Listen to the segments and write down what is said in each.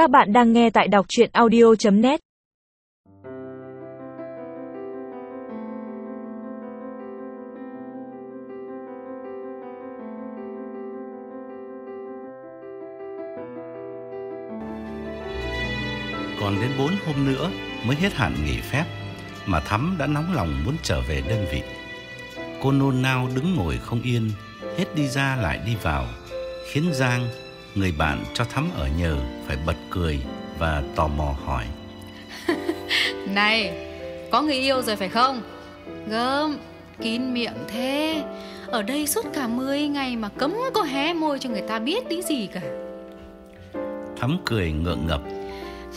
Các bạn đang nghe tại đọc chuyện audio.net Còn đến 4 hôm nữa mới hết hạn nghỉ phép mà Thắm đã nóng lòng muốn trở về đơn vị. Cô nôn nao đứng ngồi không yên, hết đi ra lại đi vào, khiến Giang, người bạn cho Thắm ở nhờ phải bật cười và tò mò hỏi. Này, có người yêu rồi phải không? Gớm, kín miệng thế Ở đây suốt cả 10 ngày mà cấm có hé môi cho người ta biết tí gì cả Thắm cười ngượng ngập.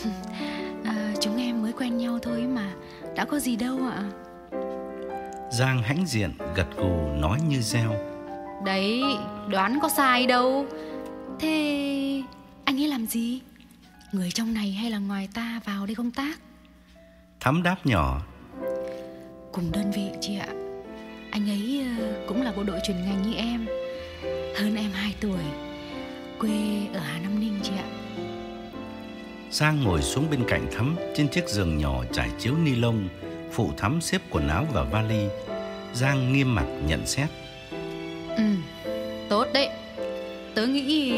à, Chúng em mới quen nhau thôi mà Đã có gì đâu ạ Giang hãnh diện gật gù nói như reo. Đấy, đoán có sai đâu làm gì? Người trong này hay là ngoài ta vào đây công tác? Thắm đáp nhỏ. Cùng đơn vị chị ạ Anh ấy ờ, cũng là bộ đội chuyên ngành như em Hơn em 2 tuổi Quê ở Hà Nam Ninh chị ạ Giang ngồi xuống bên cạnh Thắm trên chiếc giường nhỏ trải chiếu ni lông, phụ Thắm xếp quần áo vào vali. Giang nghiêm mặt nhận xét. Ừ, tốt đấy Tớ nghĩ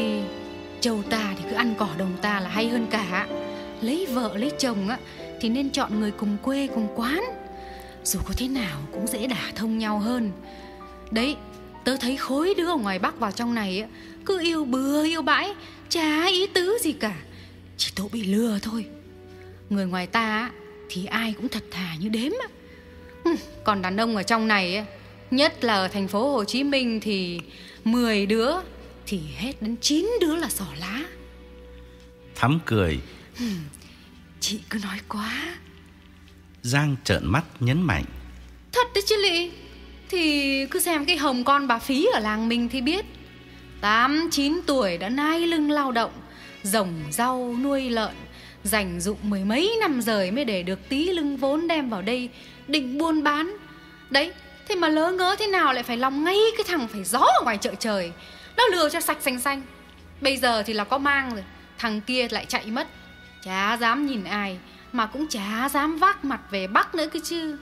châu ta thì cứ ăn cỏ đồng ta là hay hơn cả. Lấy vợ lấy chồng á Thì nên chọn người cùng quê cùng quán. Dù có thế nào cũng dễ đả thông nhau hơn. Đấy, tớ thấy khối đứa ở ngoài Bắc vào trong này á Cứ yêu bừa yêu bãi Chả ý tứ gì cả. Chỉ tội bị lừa thôi. Người ngoài ta á, thì ai cũng thật thà như đếm á. Còn đàn ông ở trong này á, Nhất là ở thành phố Hồ Chí Minh thì 10 đứa thì hết đến 9 đứa là sỏ lá. Thắm cười, Chị cứ nói quá. Giang trợn mắt nhấn mạnh. Thật đấy chứ lị. Thì cứ xem cái hồng con bà Phí ở làng mình thì biết. 8 9 tuổi đã nai lưng lao động, rồng rau nuôi lợn, dành dụng mười mấy năm rời mới để được tí lưng vốn đem vào đây định buôn bán. Đấy, thế mà lỡ ngớ thế nào lại phải lòng ngay cái thằng phải gió ở ngoài chợ trời. Nó lừa cho sạch xanh xanh. Bây giờ thì là có mang rồi, thằng kia lại chạy mất. Chả dám nhìn ai Mà cũng chả dám vác mặt về Bắc nữa cơ chứ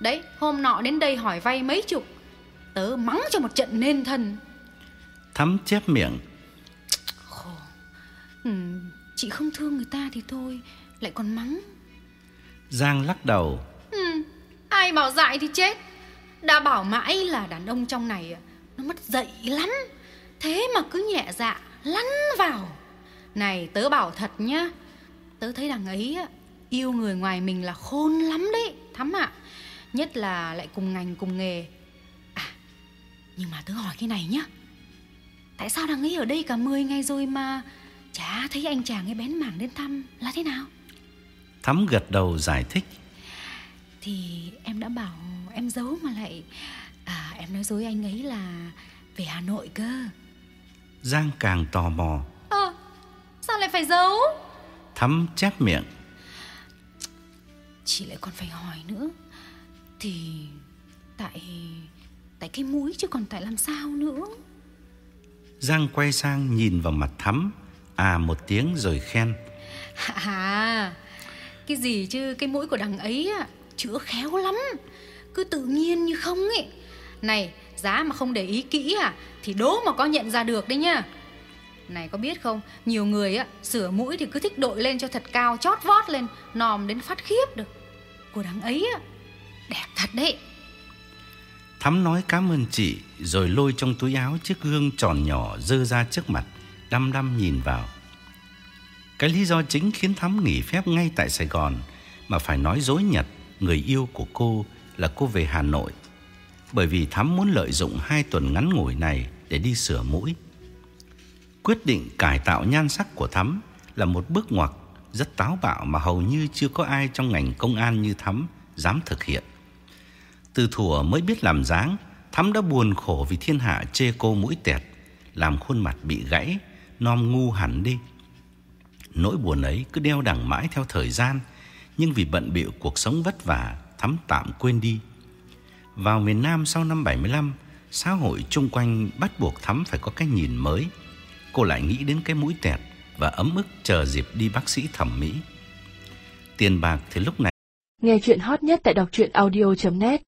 Đấy hôm nọ đến đây hỏi vay mấy chục Tớ mắng cho một trận nên thân Thắm chép miệng. Khổ ừ, Chị không thương người ta thì thôi Lại còn mắng Giang lắc đầu. ừ, Ai bảo dại thì chết Đã bảo mãi là đàn ông trong này à, Nó mất dậy lắm Thế mà cứ nhẹ dạ Lăn vào. Này tớ bảo thật nhá Tớ thấy đằng ấy yêu người ngoài mình là khôn lắm đấy Thắm ạ. Nhất là lại cùng ngành cùng nghề. À Nhưng mà tớ hỏi cái này nhá Tại sao đằng ấy ở đây cả 10 ngày rồi mà Chả thấy anh chàng ấy bén mảng đến thăm Là thế nào? Thắm gật đầu giải thích. Thì em đã bảo em giấu mà lại À em nói dối anh ấy là Về Hà Nội cơ Giang càng tò mò. Ờ Sao lại phải giấu Thắm chép miệng. Chị lại còn phải hỏi nữa Thì Tại Tại cái mũi chứ còn tại làm sao nữa Giang quay sang nhìn vào mặt Thắm. À một tiếng rồi khen. À Cái gì chứ cái mũi của đằng ấy Chữa khéo lắm Cứ tự nhiên như không ấy Này giá mà không để ý kỹ à Thì đố mà có nhận ra được đấy nhá Này có biết không Nhiều người á sửa mũi thì cứ thích đội lên cho thật cao Chót vót lên Nòm đến phát khiếp được Của đằng ấy á Đẹp thật đấy Thắm nói cảm ơn chị rồi lôi trong túi áo chiếc gương tròn nhỏ dơ ra trước mặt, đăm đăm nhìn vào. Cái lý do chính khiến Thắm nghỉ phép ngay tại Sài Gòn mà phải nói dối nhật người yêu của cô là cô về Hà Nội. Bởi vì Thắm muốn lợi dụng hai tuần ngắn ngủi này để đi sửa mũi. Quyết định cải tạo nhan sắc của Thắm là một bước ngoặt rất táo bạo mà hầu như chưa có ai trong ngành công an như Thắm dám thực hiện. Từ thuở mới biết làm dáng, Thắm đã buồn khổ vì thiên hạ chê cô mũi tẹt, làm khuôn mặt bị gãy, nom ngu hẳn đi. Nỗi buồn ấy cứ đeo đẳng mãi theo thời gian, nhưng vì bận bịu cuộc sống vất vả, Thắm tạm quên đi. Vào miền Nam sau năm 75, xã hội chung quanh bắt buộc Thắm phải có cái nhìn mới. Cô lại nghĩ đến cái mũi tẹt và ấm ức chờ dịp đi bác sĩ thẩm mỹ. Tiền bạc thì lúc này Nghe chuyện hot nhất tại đọc truyện audio.net